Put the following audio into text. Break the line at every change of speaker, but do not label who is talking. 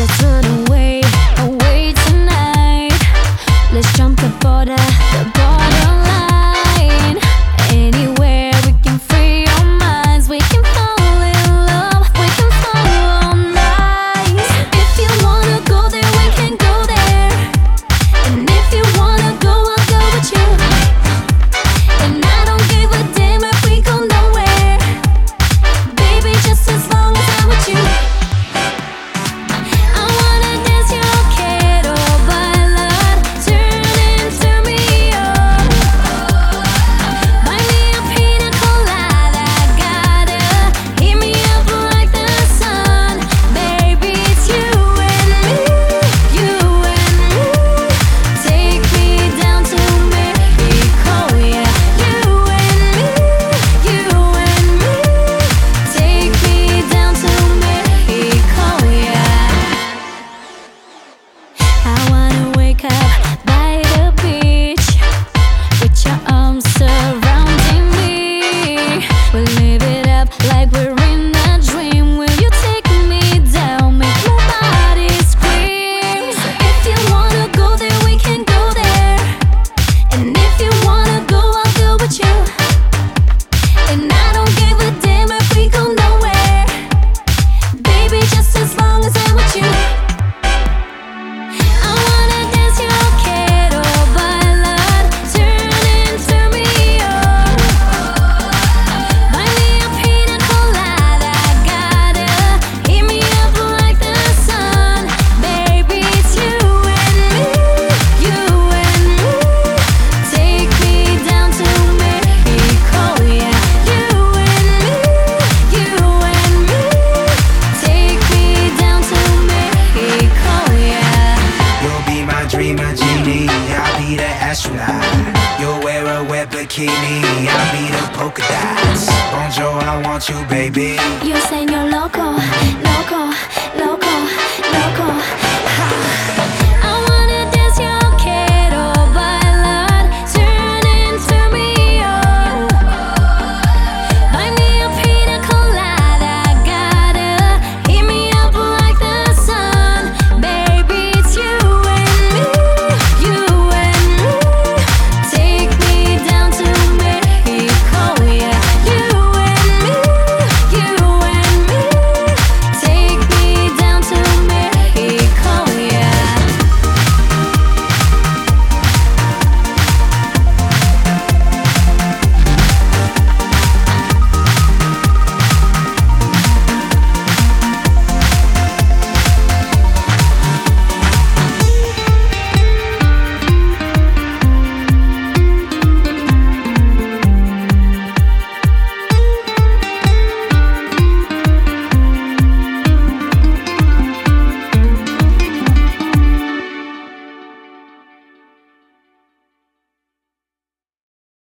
let's run away. like we're
astronaut. You'll wear a wet bikini, I'll be the polka dots. Bonjour, I want you, baby.
You say you're local.